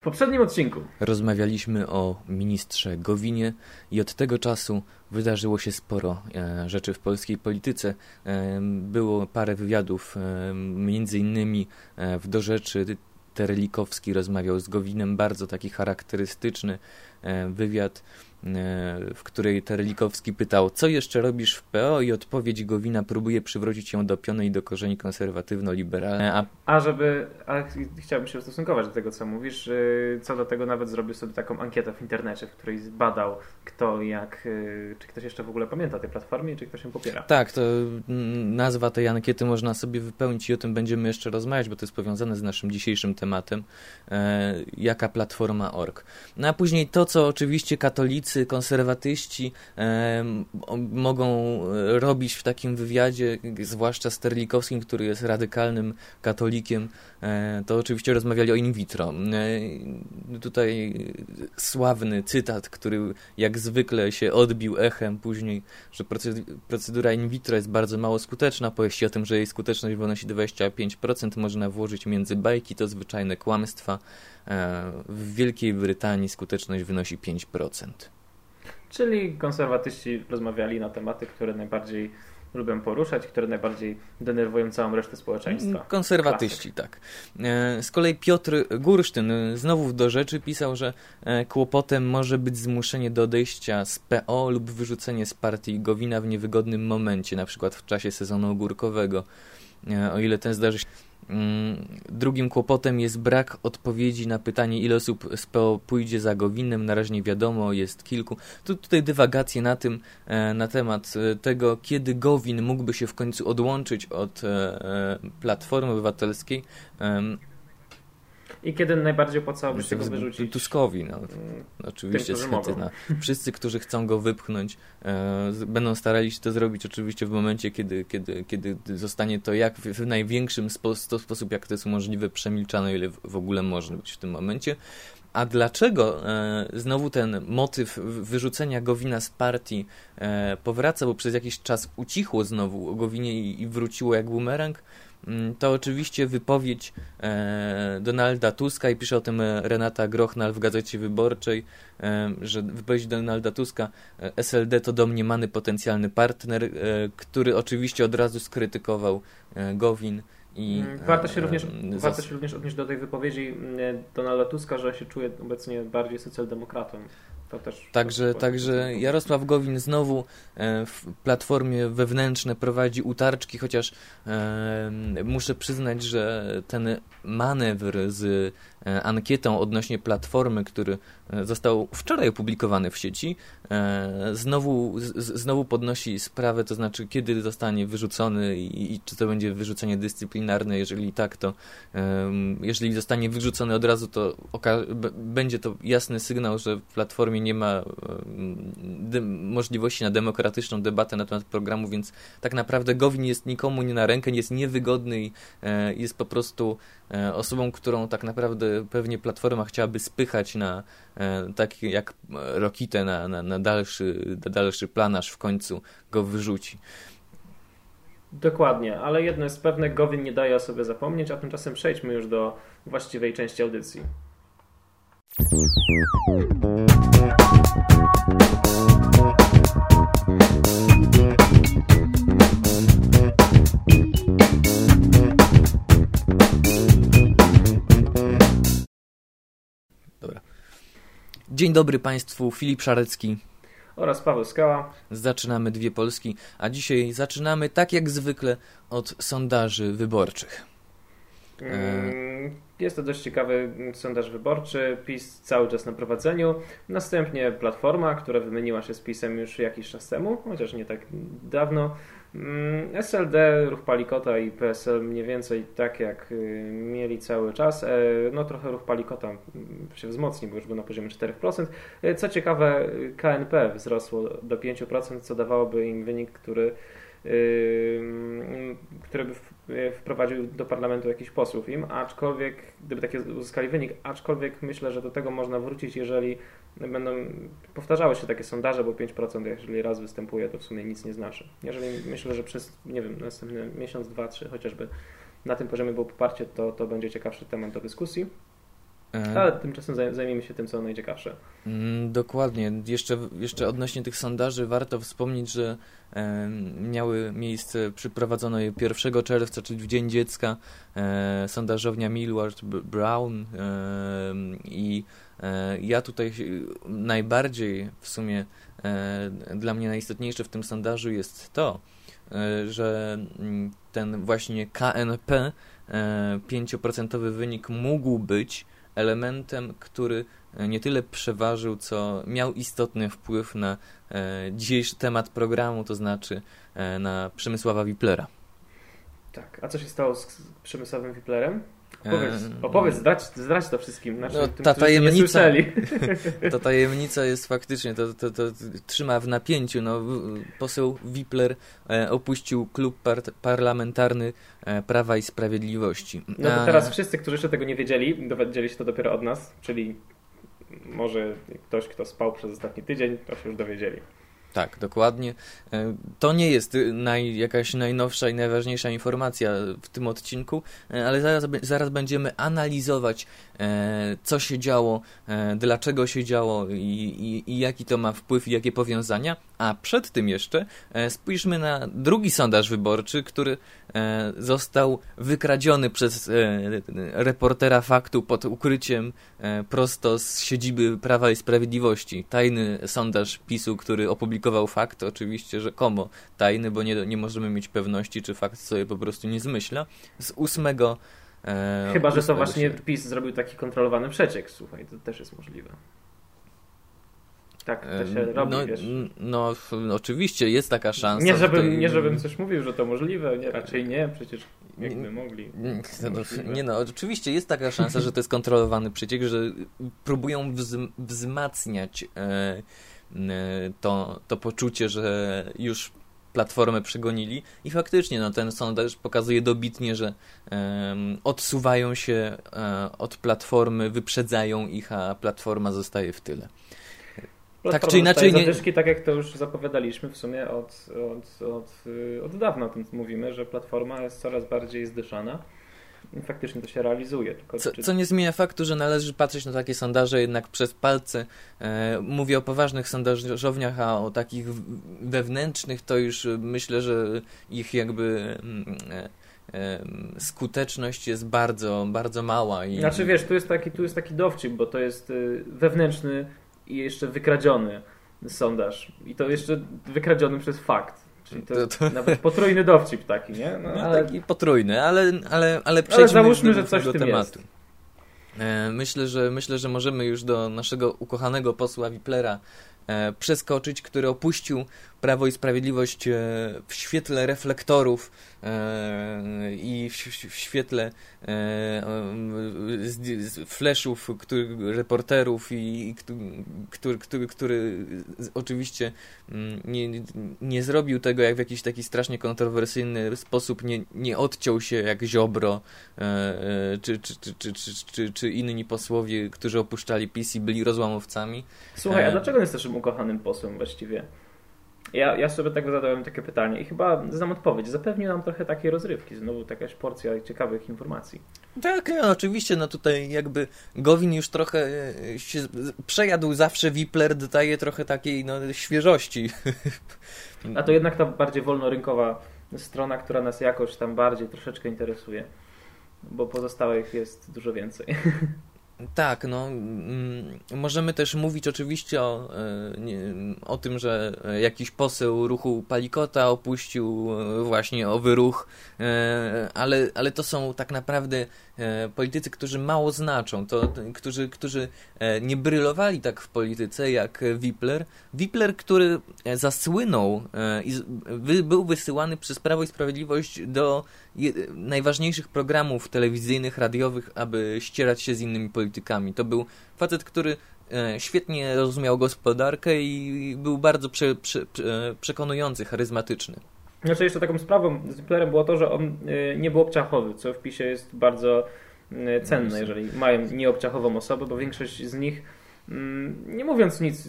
W poprzednim odcinku rozmawialiśmy o ministrze Gowinie i od tego czasu wydarzyło się sporo e, rzeczy w polskiej polityce. E, było parę wywiadów, e, między innymi e, w Do Rzeczy Terelikowski rozmawiał z Gowinem, bardzo taki charakterystyczny wywiad. E, w której Terelikowski pytał, co jeszcze robisz w PO i odpowiedź Gowina próbuje przywrócić ją do piony i do korzeni konserwatywno-liberalne. A... a żeby, a chciałbym się ustosunkować do tego, co mówisz, co do tego nawet zrobił sobie taką ankietę w internecie, w której zbadał kto jak, y, czy ktoś jeszcze w ogóle pamięta tej platformie, czy ktoś ją popiera. Tak, to nazwa tej ankiety można sobie wypełnić i o tym będziemy jeszcze rozmawiać, bo to jest powiązane z naszym dzisiejszym tematem, e, jaka platforma org. No a później to, co oczywiście katolicy lewicy, konserwatyści e, mogą robić w takim wywiadzie, zwłaszcza z Terlikowskim, który jest radykalnym katolikiem, e, to oczywiście rozmawiali o in vitro. E, tutaj sławny cytat, który jak zwykle się odbił echem później, że procedura in vitro jest bardzo mało skuteczna, powieści o tym, że jej skuteczność wynosi 25%, można włożyć między bajki, to zwyczajne kłamstwa. E, w Wielkiej Brytanii skuteczność wynosi 5%. Czyli konserwatyści rozmawiali na tematy, które najbardziej lubią poruszać, które najbardziej denerwują całą resztę społeczeństwa. Konserwatyści, Klasyk. tak. E, z kolei Piotr Gursztyn e, znowu do rzeczy pisał, że kłopotem może być zmuszenie do odejścia z PO lub wyrzucenie z partii Gowina w niewygodnym momencie, na przykład w czasie sezonu ogórkowego. O ile ten zdarzy się drugim kłopotem jest brak odpowiedzi na pytanie, ile osób z PO pójdzie za Gowinem. Na razie nie wiadomo, jest kilku. Tu tutaj dywagacje na tym, e, na temat e, tego, kiedy Gowin mógłby się w końcu odłączyć od e, Platformy Obywatelskiej. I kiedy najbardziej opłacałoby się go wyrzucić? Tuskowi, no. Mm, oczywiście schetyna. Wszyscy, którzy chcą go wypchnąć, e, będą starali się to zrobić oczywiście w momencie, kiedy, kiedy, kiedy zostanie to jak w, w największym spo, sposób, jak to jest możliwe, przemilczane, ile w, w ogóle może być w tym momencie. A dlaczego e, znowu ten motyw wyrzucenia Gowina z partii e, powraca, bo przez jakiś czas ucichło znowu o Gowinie i, i wróciło jak bumerang? Mm, to oczywiście wypowiedź e, Donalda Tuska i pisze o tym e, Renata Grochnal w Gazecie Wyborczej, e, że wypowiedź Donalda Tuska SLD to domniemany potencjalny partner, który oczywiście od razu skrytykował Gowin. I, mm, warto się, również, warto się również odnieść do tej wypowiedzi Donalda Tuska, że się czuje obecnie bardziej socjaldemokratą. To też także, także Jarosław Gowin znowu e, w platformie wewnętrzne prowadzi utarczki, chociaż e, muszę przyznać, że ten manewr z e, ankietą odnośnie platformy, który został wczoraj opublikowany w sieci, znowu, znowu podnosi sprawę, to znaczy kiedy zostanie wyrzucony i, i czy to będzie wyrzucenie dyscyplinarne, jeżeli tak, to jeżeli zostanie wyrzucony od razu, to będzie to jasny sygnał, że w platformie nie ma możliwości na demokratyczną debatę na temat programu, więc tak naprawdę Gowin jest nikomu nie na rękę, jest niewygodny i jest po prostu E, osobą, którą tak naprawdę pewnie Platforma chciałaby spychać na e, tak jak Rokitę na, na, na, dalszy, na dalszy plan, w końcu go wyrzuci. Dokładnie, ale jedno jest pewne, Gowin nie daje o sobie zapomnieć, a tymczasem przejdźmy już do właściwej części audycji. Dzień dobry Państwu, Filip Szarecki oraz Paweł Skała. Zaczynamy Dwie Polski, a dzisiaj zaczynamy tak jak zwykle od sondaży wyborczych. Mm, jest to dość ciekawy sondaż wyborczy. PiS cały czas na prowadzeniu. Następnie Platforma, która wymieniła się z PiSem już jakiś czas temu, chociaż nie tak dawno. Mm, SLD, Ruch Palikota i PSL mniej więcej tak jak y, mieli cały czas. E, no trochę Ruch Palikota się wzmocni, bo już był na poziomie 4%. E, co ciekawe, KNP wzrosło do 5%, co dawałoby im wynik, który który by wprowadził do parlamentu jakichś posłów im, aczkolwiek, gdyby takie uzyskali wynik, aczkolwiek myślę, że do tego można wrócić, jeżeli będą powtarzały się takie sondaże, bo 5% jeżeli raz występuje, to w sumie nic nie znaczy. Jeżeli myślę, że przez, nie wiem, następny miesiąc, dwa, trzy chociażby na tym poziomie było poparcie, to, to będzie ciekawszy temat do dyskusji. Ale tymczasem zajmiemy się tym, co najciekawsze. Mm, dokładnie. Jeszcze, jeszcze odnośnie tych sondaży warto wspomnieć, że e, miały miejsce, przeprowadzono je 1 czerwca, czyli w Dzień Dziecka, e, sondażownia Millward Brown e, i e, ja tutaj najbardziej w sumie e, dla mnie najistotniejsze w tym sondażu jest to, e, że mm, ten właśnie KNP 5% wynik mógł być elementem, który e, nie tyle przeważył, co miał istotny wpływ na e, dzisiejszy temat programu, to znaczy e, na Przemysława Wiplera. Tak, a co się stało z Przemysławem Wiplerem? Opowiedz, opowiedz zdradź, zdradź to wszystkim naszym, no, tym, ta tajemnica, Ta tajemnica jest faktycznie, to, to, to, trzyma w napięciu. No, poseł Wipler e, opuścił klub par parlamentarny e, Prawa i Sprawiedliwości. No to teraz wszyscy, którzy jeszcze tego nie wiedzieli, dowiedzieli się to dopiero od nas, czyli może ktoś, kto spał przez ostatni tydzień, to się już dowiedzieli. Tak, dokładnie. E, to nie jest naj, jakaś najnowsza i najważniejsza informacja w tym odcinku, e, ale zaraz, zaraz będziemy analizować, e, co się działo, dlaczego się działo i, i, i jaki to ma wpływ i jakie powiązania. A przed tym jeszcze spójrzmy na drugi sondaż wyborczy, który został wykradziony przez reportera faktu pod ukryciem prosto z siedziby Prawa i Sprawiedliwości. Tajny sondaż PiSu, który opublikował fakt, oczywiście rzekomo tajny, bo nie, nie możemy mieć pewności, czy fakt sobie po prostu nie zmyśla, z ósmego e, Chyba, że to właśnie. PiS zrobił taki kontrolowany przeciek, słuchaj, to też jest możliwe. Tak, to się robi, no, wiesz. No, oczywiście, jest taka szansa. Nie żebym, nie, żebym coś mówił, że to możliwe, nie, raczej nie, przecież jakby mogli. No, nie no, oczywiście jest taka szansa, że to jest kontrolowany przeciek, że próbują wzmacniać e, to, to poczucie, że już platformę przegonili i faktycznie no, ten sondaż pokazuje dobitnie, że um, odsuwają się um, od platformy, wyprzedzają ich, a platforma zostaje w tyle. Platforma tak czy inaczej nie... Zadyszki, tak jak to już zapowiadaliśmy w sumie od, od, od, od dawna o tym mówimy, że platforma jest coraz bardziej zdyszana faktycznie to się realizuje. Co, czy... co, nie zmienia faktu, że należy patrzeć na takie sondaże jednak przez palce. E, mówię o poważnych sondażowniach, a o takich wewnętrznych to już myślę, że ich jakby mm, e, e, skuteczność jest bardzo, bardzo mała. I... Znaczy wiesz, tu jest, taki, tu jest taki dowcip, bo to jest y, wewnętrzny i jeszcze wykradziony sondaż. I to jeszcze wykradziony przez fakt. Czyli to, to, to... nawet potrójny dowcip taki, nie? No, no ale... taki potrójny, ale, ale, ale przejdźmy ale załóżmy, do, że coś do tematu. Jest. E, myślę, że myślę, że możemy już do naszego ukochanego posła Wiplera e, przeskoczyć, który opuścił Prawo i Sprawiedliwość e, w świetle reflektorów i w, świetle e, fleszów który, reporterów i który, który, który oczywiście mm, nie, nie zrobił tego jak w jakiś taki strasznie kontrowersyjny sposób, nie, nie odciął się jak Ziobro czy, czy, czy, czy, czy, czy, czy inni posłowie, którzy opuszczali PiS i byli rozłamowcami. Słuchaj, a dlaczego jest naszym ukochanym posłem właściwie? Ja, ja sobie tak zadałem takie pytanie i chyba znam odpowiedź. Zapewnił nam trochę takiej rozrywki, znowu jakaś porcja ciekawych informacji. Tak, no, oczywiście, no tutaj jakby Gowin już trochę e, się przejadł zawsze Wipler, dodaje trochę takiej no, świeżości. A to jednak ta bardziej wolnorynkowa strona, która nas jakoś tam bardziej troszeczkę interesuje, bo pozostałych jest dużo więcej. Tak, no mm, możemy też mówić oczywiście o, e, nie, o tym, że jakiś poseł ruchu Palikota opuścił e, właśnie owy ruch, e, ale, ale to są tak naprawdę politycy, którzy mało znaczą, to, którzy, którzy nie brylowali tak w polityce jak Wipler. Wipler, który zasłynął i był wysyłany przez Prawo i Sprawiedliwość do najważniejszych programów telewizyjnych, radiowych, aby ścierać się z innymi politykami. To był facet, który e, świetnie rozumiał gospodarkę i był bardzo prze, prze, prze, przekonujący, charyzmatyczny. Znaczy jeszcze taką sprawą z Hitlerem było to, że on e, nie był obciachowy, co w PiSie jest bardzo e, cenne, jeżeli mają nieobciachową osobę, bo większość z nich nie mówiąc nic,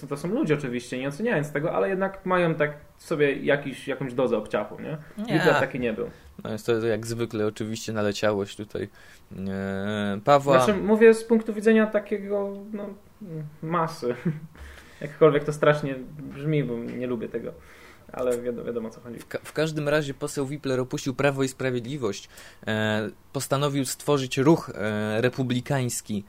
to, to są ludzie oczywiście, nie oceniając tego, ale jednak mają tak sobie jakiś, jakąś dozę obciachu, nie? nie. Hitler taki nie był. No jest to jak zwykle oczywiście naleciałość tutaj e, Pawła. Znaczy mówię z punktu widzenia takiego no, masy. Jakkolwiek to strasznie brzmi, bo nie lubię tego ale wiadomo, wiadomo o co chodzi. W, ka w, każdym razie poseł Wipler opuścił Prawo i Sprawiedliwość. E, postanowił stworzyć ruch e, republikański,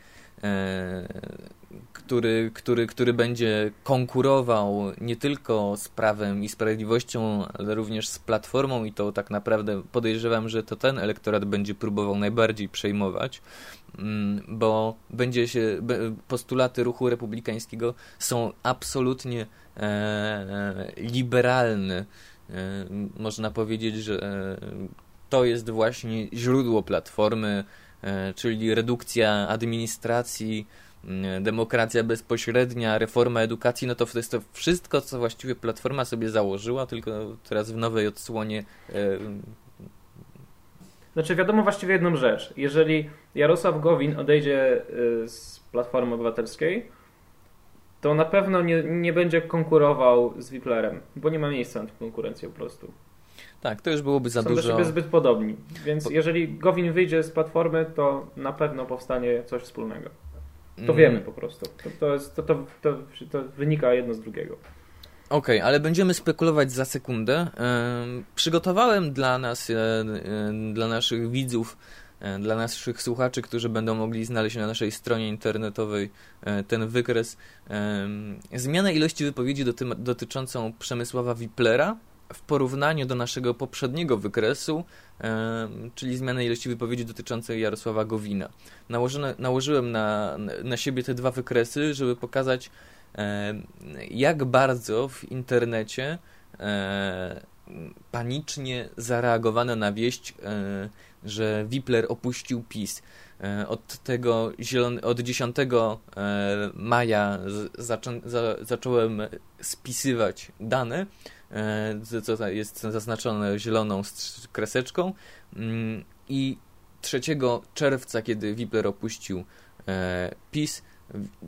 który, który, który będzie konkurował nie tylko z Prawem i Sprawiedliwością, ale również z Platformą i to tak naprawdę podejrzewam, że to ten elektorat będzie próbował najbardziej przejmować, mm, bo będzie się, postulaty ruchu republikańskiego są absolutnie E, e, liberalny. E, można powiedzieć, że to jest właśnie źródło platformy, czyli redukcja administracji, demokracja bezpośrednia, reforma edukacji, no to to jest to wszystko, co właściwie Platforma sobie założyła, tylko teraz w nowej odsłonie. Znaczy wiadomo właściwie jedną rzecz. Jeżeli Jarosław Gowin odejdzie z Platformy Obywatelskiej, to na pewno nie, nie będzie konkurował z Wiplerem, bo nie ma miejsca na tę konkurencję po prostu. Tak, to już byłoby za Są dużo. Są do siebie zbyt podobni, więc po... jeżeli Gowin wyjdzie z platformy, to na pewno powstanie coś wspólnego. To mm. wiemy po prostu. To, to, jest, to, to, to, to wynika jedno z drugiego. Okej, okay, ale będziemy spekulować za sekundę. przygotowałem dla nas, e, e, dla naszych widzów E, dla naszych słuchaczy, którzy będą mogli znaleźć na naszej stronie internetowej ten wykres. Zmianę ilości wypowiedzi dotyczącą Przemysława Wiplera w porównaniu do naszego poprzedniego wykresu, czyli zmianę ilości wypowiedzi dotyczącej Jarosława Gowina. Nałożyłem na, na siebie te dwa wykresy, żeby pokazać, jak bardzo w internecie e, panicznie zareagowano na wieść że Wipler opuścił PiS. E, od tego zielony, od 10 e, maja zaczą, za, zacząłem spisywać dane, e, co jest zaznaczone zieloną kreseczką. Mm, i 3 czerwca, kiedy Wipler opuścił PiS,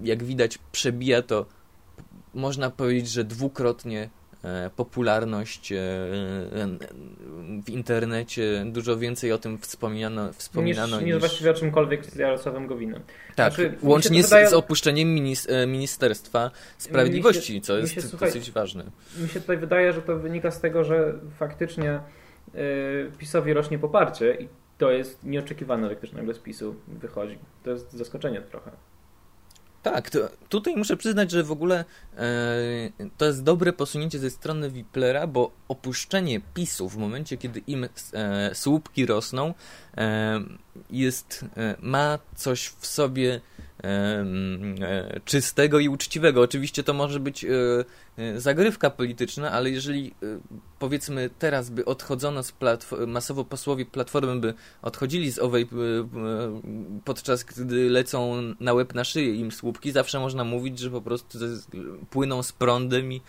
jak widać przebija to można powiedzieć, że dwukrotnie E, popularność e, w internecie, dużo więcej o tym wspominano, wspominano niż, niż, właściwie o czymkolwiek z Jarosławem Gowinem. Tak, znaczy, łącznie z, wydaje... z, opuszczeniem e, Ministerstwa Sprawiedliwości, się, co jest się, słuchaj, dosyć ważne. Mi się tutaj wydaje, że to wynika z tego, że faktycznie yy, PiSowi rośnie poparcie i to jest nieoczekiwane, że ktoś nagle z PiSu wychodzi. To jest zaskoczenie trochę. Tak, to, tutaj muszę przyznać, że w ogóle e, to jest dobre posunięcie ze strony Wiplera, bo opuszczenie PiSu w momencie, kiedy im e, słupki rosną, e, jest, e, ma coś w sobie czystego i uczciwego. Oczywiście to może być e, zagrywka polityczna, ale jeżeli powiedzmy teraz by odchodzono z masowo posłowie Platformy by odchodzili z owej podczas gdy lecą na łeb na szyję im słupki, zawsze można mówić, że po prostu płyną z prądem i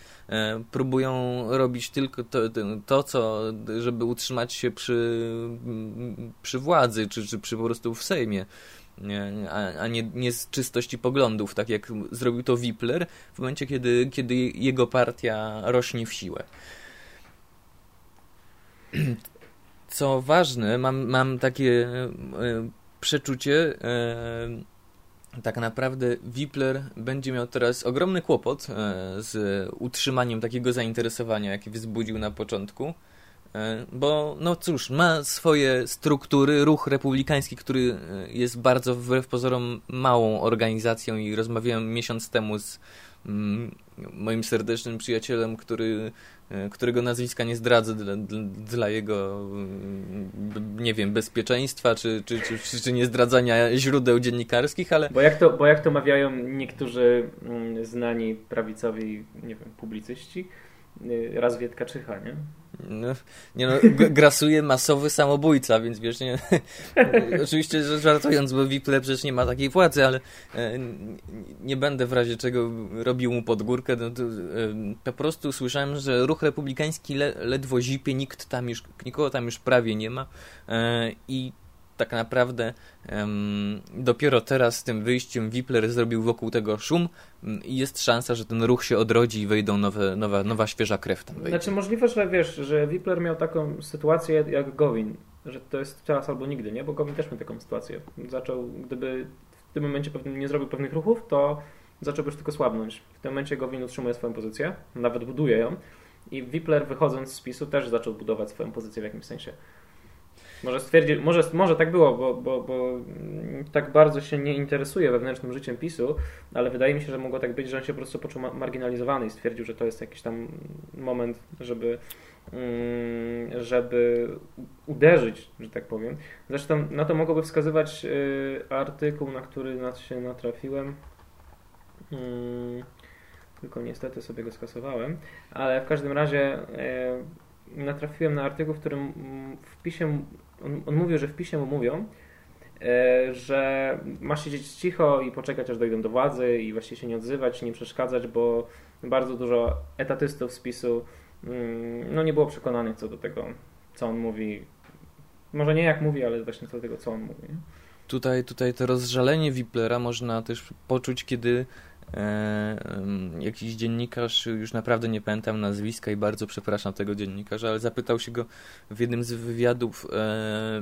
próbują robić tylko to, to co, żeby utrzymać się przy, przy władzy, czy, czy przy po prostu w Sejmie a, nie, nie z czystości poglądów, tak jak zrobił to Wipler w momencie, kiedy, kiedy jego partia rośnie w siłę. Co ważne, mam, mam takie e, przeczucie, e, tak naprawdę Wipler będzie miał teraz ogromny kłopot e, z utrzymaniem takiego zainteresowania, jakie wzbudził na początku. E, bo no cóż, ma swoje struktury, ruch republikański, który e, jest bardzo wbrew pozorom małą organizacją i rozmawiałem miesiąc temu z mm, moim serdecznym przyjacielem, który, e, którego nazwiska nie zdradzę dla, dla jego, mm, nie wiem, bezpieczeństwa, czy, czy, czy, czy nie zdradzania źródeł dziennikarskich, ale... Bo jak to, bo jak to mawiają niektórzy mm, znani prawicowi, nie wiem, publicyści, y, raz Wietka czyha, nie? No, nie no, grasuje masowy samobójca, więc wiesz, nie, oczywiście żartując, bo Wipler przecież nie ma takiej władzy, ale e, nie będę w razie czego robił mu podgórkę, no to, e, po prostu słyszałem, że ruch republikański le, ledwo zipie, nikt tam już, nikogo tam już prawie nie ma e, i tak naprawdę um, dopiero teraz z tym wyjściem Wipler zrobił wokół tego szum um, i jest szansa, że ten ruch się odrodzi i wejdą nowe, nowa, nowa świeża krew tam wejdzie. Znaczy możliwe, że wiesz, że Wipler miał taką sytuację jak Gowin, że to jest teraz albo nigdy, nie? Bo Gowin też miał taką sytuację. Zaczął, gdyby w tym momencie nie zrobił pewnych ruchów, to zaczął już tylko słabnąć. W tym momencie Gowin utrzymuje swoją pozycję, nawet buduje ją i Wipler wychodząc z spisu też zaczął budować swoją pozycję w jakimś sensie. Może stwierdzić, może, może tak było, bo, bo, bo tak bardzo się nie interesuje wewnętrznym życiem PiSu, ale wydaje mi się, że mogło tak być, że on się po prostu poczuł marginalizowany i stwierdził, że to jest jakiś tam moment, żeby, mm, żeby uderzyć, że tak powiem. Zresztą na to mogłoby wskazywać y, artykuł, na który się natrafiłem. Mm, tylko niestety sobie go skasowałem, ale w każdym razie e, natrafiłem na artykuł, w którym w pisie, on, on mówił, że w pisie mu mówią, e, że masz siedzieć cicho i poczekać, aż dojdą do władzy i właściwie się nie odzywać, nie przeszkadzać, bo bardzo dużo etatystów z PiSu mm, no, nie było przekonanych co do tego, co on mówi. Może nie jak mówi, ale właśnie co do tego, co on mówi. Tutaj, tutaj to rozżalenie Wiplera można też poczuć, kiedy jakiś dziennikarz, już naprawdę nie pamiętam nazwiska i bardzo przepraszam tego dziennikarza, ale zapytał się go w jednym z wywiadów, e,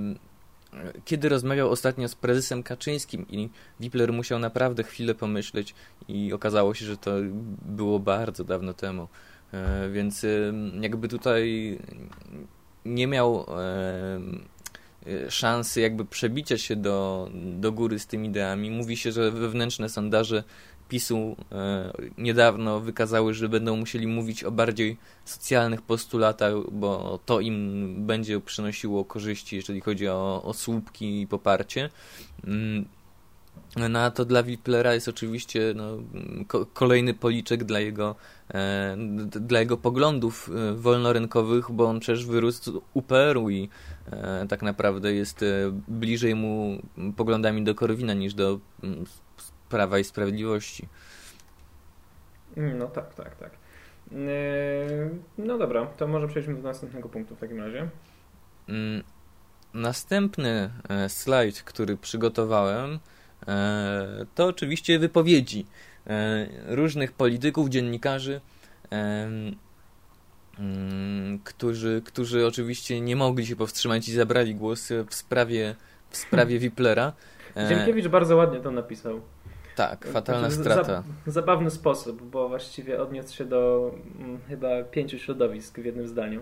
kiedy rozmawiał ostatnio z prezesem Kaczyńskim i Wipler musiał naprawdę chwilę pomyśleć i okazało się, że to było bardzo dawno temu. E, więc jakby tutaj nie miał szansy jakby przebicia się do, do góry z tymi ideami. Mówi się, że wewnętrzne sondaże PiSu e, niedawno wykazały, że będą musieli mówić o bardziej socjalnych postulatach, bo to im będzie przynosiło korzyści, jeżeli chodzi o, o słupki i poparcie. Mm, no a to dla Wiplera jest oczywiście no, ko kolejny policzek dla jego, e, dla jego poglądów e, wolnorynkowych, bo on przecież wyrósł UPR-u i e, tak naprawdę jest e, bliżej mu poglądami do Korwina niż do mm, Prawa i Sprawiedliwości. Mm, no tak, tak, tak. Yy, no dobra, to może przejdźmy do następnego punktu w takim razie. Mm, następny e, slajd, który przygotowałem, e, to oczywiście wypowiedzi e, różnych polityków, dziennikarzy, mm, którzy, którzy oczywiście nie mogli się powstrzymać i zabrali głos w sprawie, w sprawie Wiplera. Ziemkiewicz bardzo ładnie to napisał. Tak, fatalna strata. zabawny sposób, bo właściwie odniósł się do mm, chyba pięciu środowisk w jednym zdaniu.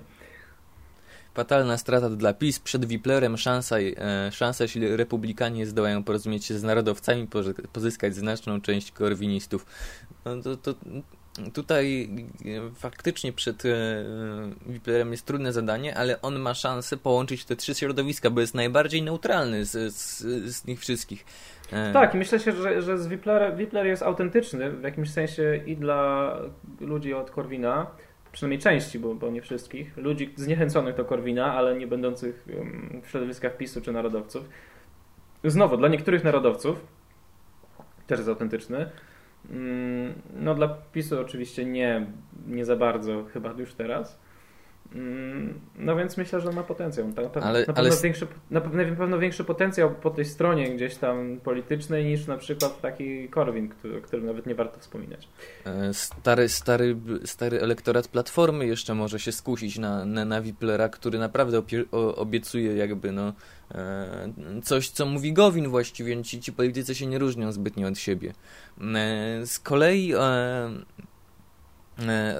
Fatalna strata dla PiS. Przed Wiplerem szansa, e, szansa, jeśli republikanie zdołają porozumieć się z narodowcami, pozyskać znaczną część korwinistów. No to, to, tutaj e, faktycznie przed e, Wiplerem jest trudne zadanie, ale on ma szansę połączyć te trzy środowiska, bo jest najbardziej neutralny z, z, z nich wszystkich. E. Tak, myślę się, że, że z Wipler, Wipler jest autentyczny w jakimś sensie i dla ludzi od Korwina, przynajmniej części, bo, bo nie wszystkich, ludzi zniechęconych do Korwina, ale nie będących w środowiskach PiSu czy narodowców. Znowu, dla niektórych narodowców też jest autentyczny. Mm, no dla PiSu oczywiście nie, nie za bardzo, chyba już teraz. Mm, no więc myślę, że ma potencjał. Na, pewno, ale, na, pewno ale... większy, na pewno większy potencjał po tej stronie gdzieś tam politycznej niż na przykład taki Korwin, który, o którym nawet nie warto wspominać. E, stary, stary, stary elektorat Platformy jeszcze może się skusić na, na, na Wiplera, który naprawdę obiecuje jakby no, e, coś, co mówi Gowin właściwie. Ci, ci politycy się nie różnią zbytnio od siebie. E, z kolei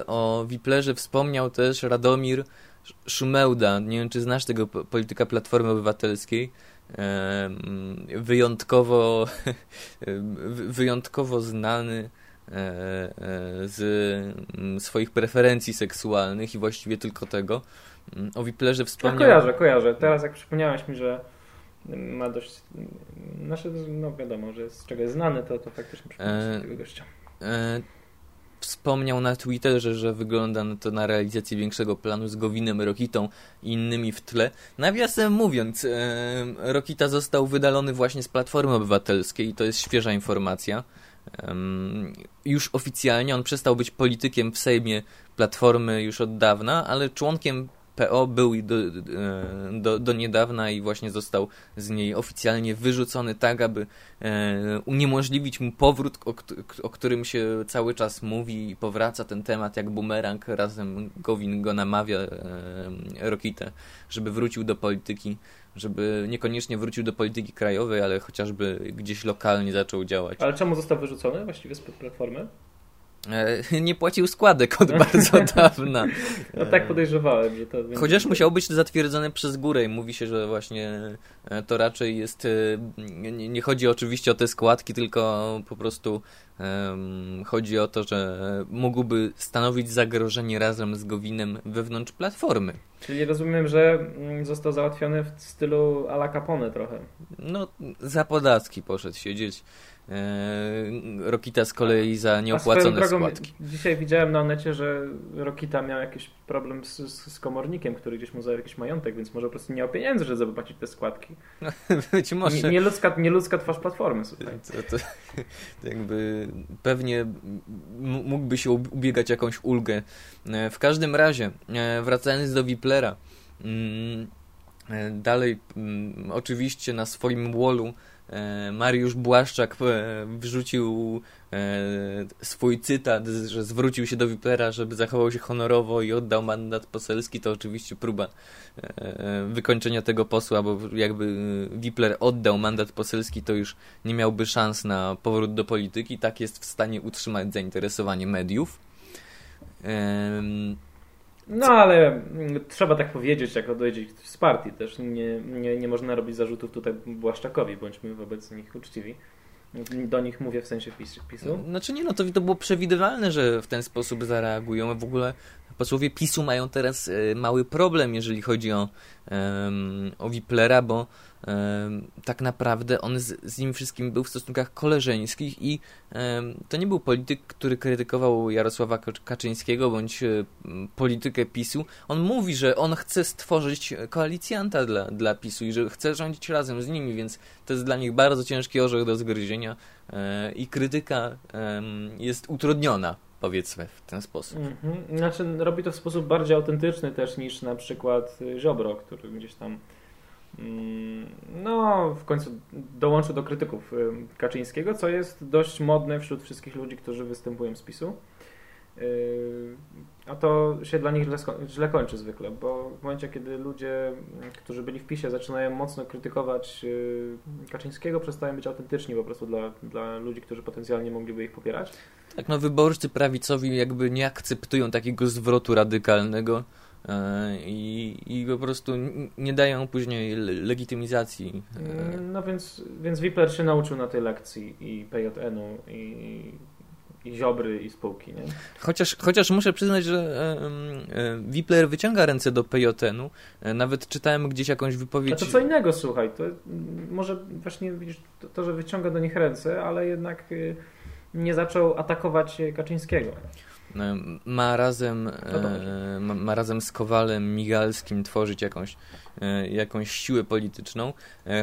o Wiplerze wspomniał też Radomir Szumełda. Nie wiem, czy znasz tego polityka Platformy Obywatelskiej. E, wyjątkowo, wyjątkowo znany e, z swoich preferencji seksualnych i właściwie tylko tego. O Wiplerze wspomniał... Ja kojarzę, kojarzę. Teraz jak przypomniałeś mi, że ma dość... Nasze, no wiadomo, że z czego jest znany, to, to faktycznie przypomniałeś tego gościa wspomniał na Twitterze, że wygląda to na realizację większego planu z Gowinem, Rokitą i innymi w tle. Nawiasem mówiąc, Rokita został wydalony właśnie z Platformy Obywatelskiej i to jest świeża informacja. Już oficjalnie on przestał być politykiem w Sejmie Platformy już od dawna, ale członkiem PO był do, do, do niedawna i właśnie został z niej oficjalnie wyrzucony tak, aby uniemożliwić mu powrót, o, o którym się cały czas mówi i powraca ten temat jak bumerang. Razem Gowin go namawia, Rokitę, żeby wrócił do polityki żeby niekoniecznie wrócił do polityki krajowej, ale chociażby gdzieś lokalnie zaczął działać. Ale czemu został wyrzucony właściwie z platformy? E, nie płacił składek od bardzo dawna. No tak podejrzewałem, że to Chociaż musiał być zatwierdzony przez górę i mówi się, że właśnie e, to raczej jest... E, nie chodzi oczywiście o te składki, tylko po prostu um, chodzi o to, że mógłby stanowić zagrożenie razem z Gowinem wewnątrz Platformy. Czyli rozumiem, że mm, został załatwiony w stylu Ala Capone trochę. No, za podatki poszedł siedzieć. E, Rokita z kolei za nieopłacone drogą, składki. Dzisiaj widziałem na necie, że Rokita miał jakiś problem z, z, komornikiem, który gdzieś mu zajął jakiś majątek, więc może po prostu nie miał pieniędzy, żeby zapłacić te składki. No, być może. Nie, nieludzka, nieludzka twarz platformy. To, to, to, jakby pewnie mógłby się ubiegać jakąś ulgę. E, w każdym razie, e, wracając do Wiplera, mm, dalej mm, oczywiście na swoim wallu Mariusz Błaszczak e, wrzucił e, swój cytat, że zwrócił się do Wiplera, żeby zachował się honorowo i oddał mandat poselski, to oczywiście próba wykończenia tego posła, bo jakby Wipler oddał mandat poselski, to już nie miałby szans na powrót do polityki. Tak jest w stanie utrzymać zainteresowanie mediów. No ale mm, trzeba tak powiedzieć, jak odejdzie ktoś z partii też. Nie, nie, nie można robić zarzutów tutaj Błaszczakowi, bądźmy wobec nich uczciwi. Do nich mówię w sensie PiS, PiSu. Znaczy nie, no to, to było przewidywalne, że w ten sposób zareagują. W ogóle posłowie PiSu mają teraz e, mały problem, jeżeli chodzi o, o Wiplera, bo tak naprawdę on z, z nim wszystkim był w stosunkach koleżeńskich i to nie był polityk, który krytykował Jarosława Kaczyńskiego bądź e, politykę PiSu. On mówi, że on chce stworzyć koalicjanta dla, dla PiSu i że chce rządzić razem z nimi, więc to jest dla nich bardzo ciężki orzech do zgryzienia e, i krytyka jest utrudniona powiedzmy w ten sposób. Mm -hmm. Znaczy robi to w sposób bardziej autentyczny też niż na przykład Ziobro, który gdzieś tam Mm, no, w końcu dołączył do krytyków y, Kaczyńskiego, co jest dość modne wśród wszystkich ludzi, którzy występują z PiSu. Y, a to się dla nich źle, źle, kończy zwykle, bo w momencie, kiedy ludzie, którzy byli w PiSie, zaczynają mocno krytykować y, Kaczyńskiego, przestają być autentyczni po prostu dla, dla ludzi, którzy potencjalnie mogliby ich popierać. Tak, no wyborcy prawicowi jakby nie akceptują takiego zwrotu radykalnego E, I, i po prostu nie dają później legitymizacji. Mm, no więc, więc Wipler się nauczył na tej lekcji i PJN-u i, i Ziobry i spółki, nie? Chociaż, chociaż muszę przyznać, że e, Wipler wyciąga ręce do PJN-u. E, nawet czytałem gdzieś jakąś wypowiedź. A to co innego, słuchaj. To może właśnie widzisz to, to, że wyciąga do nich ręce, ale jednak nie zaczął atakować Kaczyńskiego. E, ma razem, no ma razem z Kowalem Migalskim tworzyć jakąś, e, jakąś siłę polityczną.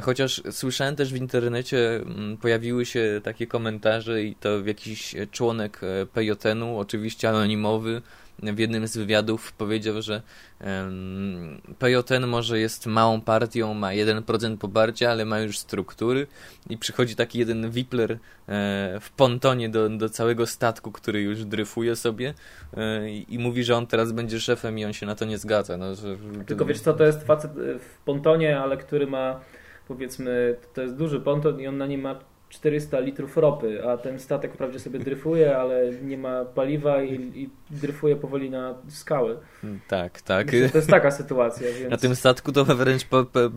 Chociaż słyszałem też w internecie, pojawiły się takie komentarze i to jakiś członek PJN-u, oczywiście anonimowy, w jednym z wywiadów powiedział, że PJN może jest małą partią, ma 1% poparcia, ale ma już struktury i przychodzi taki jeden Wipler e, w pontonie do, do całego statku, który już dryfuje sobie e, i mówi, że on teraz będzie szefem i on się na to nie zgadza. No, że, Tylko wiesz co, to jest facet w pontonie, ale który ma powiedzmy, to jest duży ponton i on na nim ma 400 litrów ropy, a ten statek wprawdzie sobie dryfuje, ale nie ma paliwa i, i dryfuje powoli na skały. Tak, tak. Myślę, to jest taka sytuacja. Więc... Na tym statku to wręcz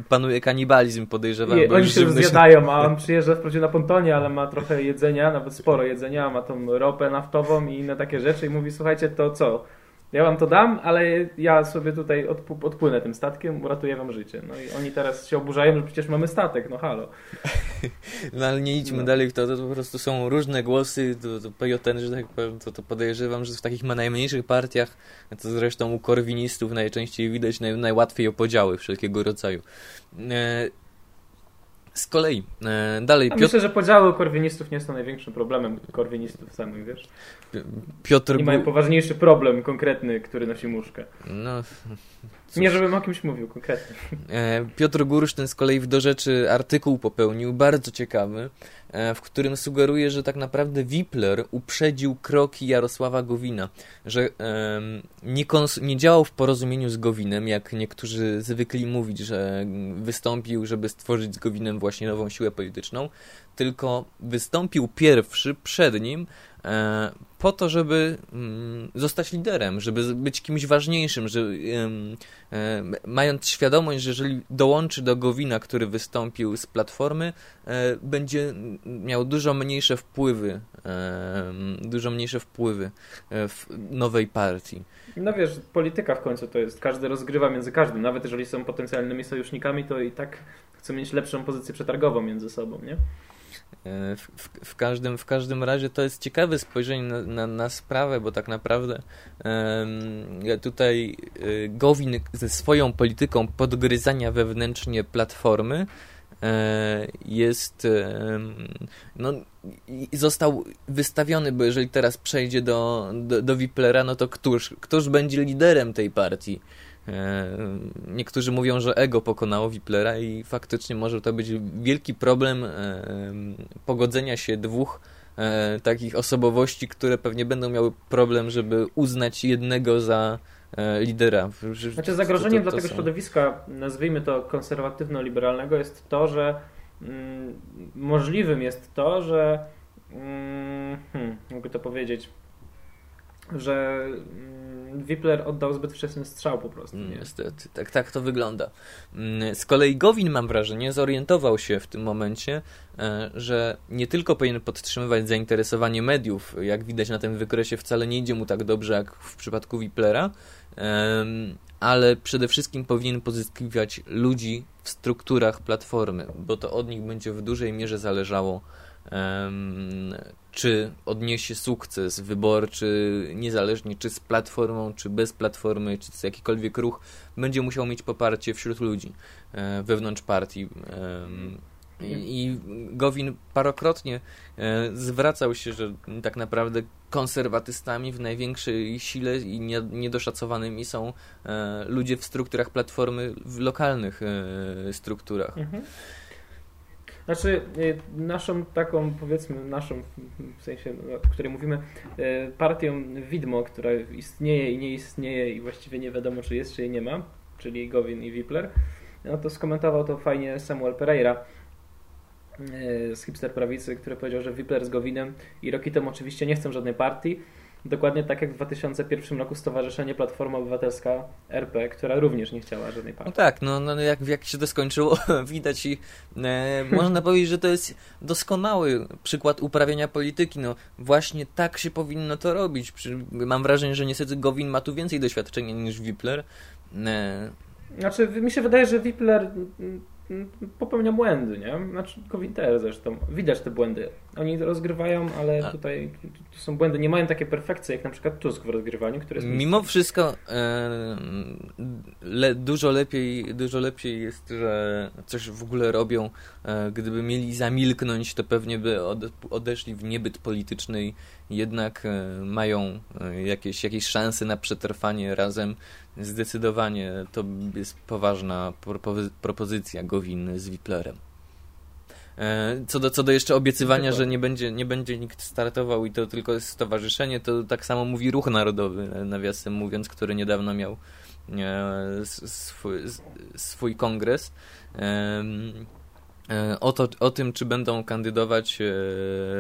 panuje kanibalizm, podejrzewam. I, oni się zjadają, a on przyjeżdża wprawdzie na pontonie, ale ma trochę jedzenia, nawet sporo jedzenia, ma tą ropę naftową i inne takie rzeczy i mówi, słuchajcie, to co? Ja wam to dam, ale ja sobie tutaj odpłynę tym statkiem, uratuję wam życie. No i oni teraz się oburzają, że przecież mamy statek, no halo. No ale nie idźmy no. dalej w to, to, po prostu są różne głosy, to, to PJN, że tak powiem, to, to podejrzewam, że w takich najmniejszych partiach, to zresztą u korwinistów najczęściej widać naj, najłatwiej o podziały wszelkiego rodzaju. E, Z kolei, e, dalej. Piotr... Myślę, że podziały korwinistów nie są największym problemem korwinistów samych, wiesz? Piotr... I mają poważniejszy problem konkretny, który nosi muszkę. No, Cóż. Nie, żebym o kimś mówił konkretnie. E, Piotr Gursztyn z kolei w do rzeczy artykuł popełnił, bardzo ciekawy, w którym sugeruje, że tak naprawdę Wipler uprzedził kroki Jarosława Gowina, że nie, nie działał w porozumieniu z Gowinem, jak niektórzy zwykli mówić, że wystąpił, żeby stworzyć z Gowinem właśnie nową siłę polityczną, tylko wystąpił pierwszy przed nim, E, po to, żeby mm, zostać liderem, żeby być kimś ważniejszym, że e, mając świadomość, że jeżeli dołączy do Gowina, który wystąpił z Platformy, e, będzie miał dużo mniejsze wpływy, dużo mniejsze wpływy w nowej partii. No wiesz, polityka w końcu to jest, każdy rozgrywa między każdym, nawet jeżeli są potencjalnymi sojusznikami, to i tak chcą mieć lepszą pozycję przetargową między sobą, nie? E, w, w, w, każdym, w każdym razie to jest ciekawe spojrzenie na, na, na sprawę, bo tak naprawdę um, tutaj y, Gowin ze swoją polityką podgryzania wewnętrznie platformy e, jest no, został wystawiony, bo jeżeli teraz przejdzie do, do, do Wiplera, no to któż, któż będzie liderem tej partii? E, niektórzy mówią, że ego pokonało Wiplera i faktycznie może to być wielki problem e, pogodzenia się dwóch e, takich osobowości, które pewnie będą miały problem, żeby uznać jednego za lidera. Znaczy zagrożeniem to, to, to dla tego są... środowiska, nazwijmy to konserwatywno-liberalnego, jest to, że mm, możliwym jest to, że mm, hmm, mogę to powiedzieć, że mm, Wipler oddał zbyt wczesny strzał po prostu. Nie? Niestety, tak, tak to wygląda. Mm, z kolei Gowin, mam wrażenie, zorientował się w tym momencie, e, że nie tylko powinien podtrzymywać zainteresowanie mediów, jak widać na tym wykresie wcale nie idzie mu tak dobrze jak w przypadku Wiplera, ale przede wszystkim powinien pozyskiwać ludzi w strukturach platformy, bo to od nich będzie w dużej mierze zależało czy odniesie sukces wyborczy, niezależnie czy z platformą, czy bez platformy, czy z jakikolwiek ruch, będzie musiał mieć poparcie wśród ludzi e, wewnątrz partii. I Gowin parokrotnie e, zwracał się, że tak naprawdę konserwatystami w największej sile i niedoszacowanymi są e, ludzie w strukturach platformy, w lokalnych strukturach. Mhm. Znaczy, y, naszą taką, powiedzmy, naszą, w sensie, o której mówimy, y, partią widmo, która istnieje i nie istnieje i właściwie nie wiadomo, czy jest, czy jej nie ma, czyli Gowin i Wipler, no to skomentował to fajnie Samuel Pereira y, z hipster prawicy, który powiedział, że Wipler z Gowinem i Rokitem oczywiście nie chcą żadnej partii, Dokładnie tak jak w 2001 roku Stowarzyszenie Platforma Obywatelska RP, która również nie chciała żadnej partii. No tak, no, no jak, jak się to skończyło, widać i e, można powiedzieć, że to jest doskonały przykład uprawiania polityki. No właśnie tak się powinno to robić. Mam wrażenie, że niestety Gowin ma tu więcej doświadczenia niż Wipler. E... Znaczy, mi się wydaje, że Wipler popełnia błędy, nie? Znaczy Covid też zresztą. Widać te błędy. Oni rozgrywają, ale tutaj to są błędy. Nie mają takie perfekcje jak na przykład Tusk w rozgrywaniu, które jest... Mimo wszystko e, le, dużo, lepiej, dużo lepiej jest, że coś w ogóle robią. E, gdyby mieli zamilknąć, to pewnie by ode, odeszli w niebyt polityczny jednak e, mają e, jakieś, jakieś szanse na przetrwanie razem Zdecydowanie to jest poważna propozycja Gowin z Wiplerem. E, co do, co do jeszcze obiecywania, że nie będzie, nie będzie nikt startował i to tylko jest stowarzyszenie, to tak samo mówi Ruch Narodowy, nawiasem mówiąc, który niedawno miał e, swój, swój kongres. E, o, to, o tym, czy będą kandydować,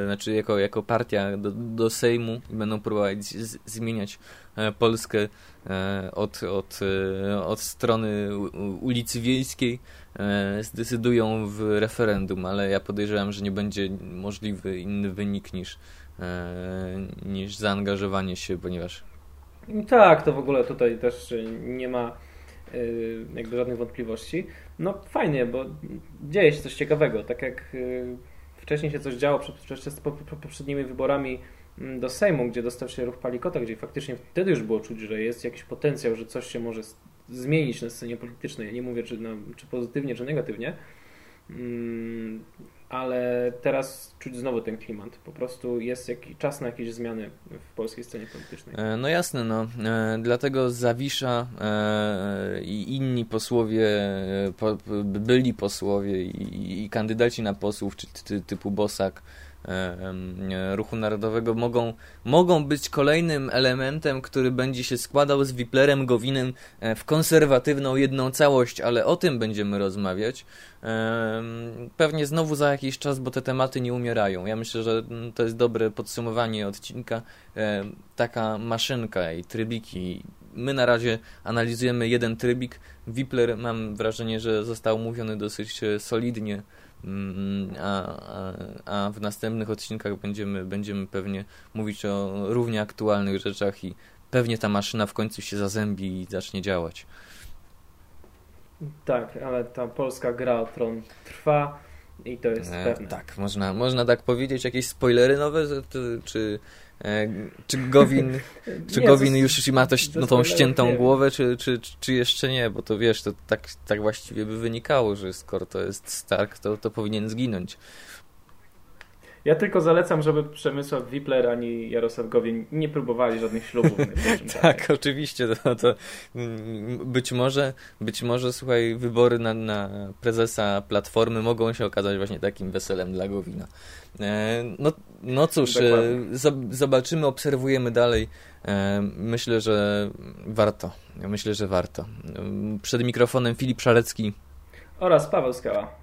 znaczy jako, jako partia do, do Sejmu i będą próbować z, zmieniać Polskę E, od, od, e, od strony ulicy Wiejskiej e, zdecydują w referendum, ale ja podejrzewam, że nie będzie możliwy inny wynik niż, niż zaangażowanie się, ponieważ. Tak, to w ogóle tutaj też nie ma jakby żadnych wątpliwości. No fajnie, bo dzieje się coś ciekawego. Tak jak wcześniej się coś działo przed, przed poprzednimi wyborami Mm, do Sejmu, gdzie dostał się ruch Palikota, gdzie faktycznie wtedy już było czuć, że jest jakiś potencjał, że coś się może zmienić na scenie politycznej. Ja nie mówię, czy, no, czy pozytywnie, czy negatywnie. Mm, ale teraz czuć znowu ten klimat. Po prostu jest jakiś czas na jakieś zmiany w polskiej scenie politycznej. E, no jasne, no. E, dlatego Zawisza e, i inni posłowie, po, byli posłowie i, kandydaci na posłów, czy ty, typu Bosak, ruchu narodowego mogą, mogą być kolejnym elementem, który będzie się składał z Wiplerem Gowinem e, w konserwatywną jedną całość, ale o tym będziemy rozmawiać. Pewnie znowu za jakiś czas, bo te tematy nie umierają. Ja myślę, że to jest dobre podsumowanie odcinka. Taka maszynka i trybiki. My na razie analizujemy jeden trybik. Wipler mam wrażenie, że został mówiony dosyć e, solidnie a, a, a w następnych odcinkach będziemy, będziemy pewnie mówić o równie aktualnych rzeczach i pewnie ta maszyna w końcu się zazębi i zacznie działać. Tak, ale ta polska gra o tron trwa i to jest e, pewne. Tak, można, można tak powiedzieć. Jakieś spoilery nowe, czy czy Gowin, czy nie, Gowin już ma to, no, tą ściętą głowę, czy, czy, czy jeszcze nie? Bo to wiesz, to tak, tak właściwie by wynikało, że skoro to jest Stark, to, to powinien zginąć. Ja tylko zalecam, żeby Przemysław Wipler ani Jarosław Gowin nie próbowali żadnych ślubów. tak, oczywiście. To, to, mm, być może, być może, słuchaj, wybory na, na prezesa Platformy mogą się okazać właśnie takim weselem dla Gowina. E, no, no cóż, e, zobaczymy, obserwujemy dalej. E, myślę, że warto. Myślę, że warto. Przed mikrofonem Filip Szarecki oraz Paweł Skała.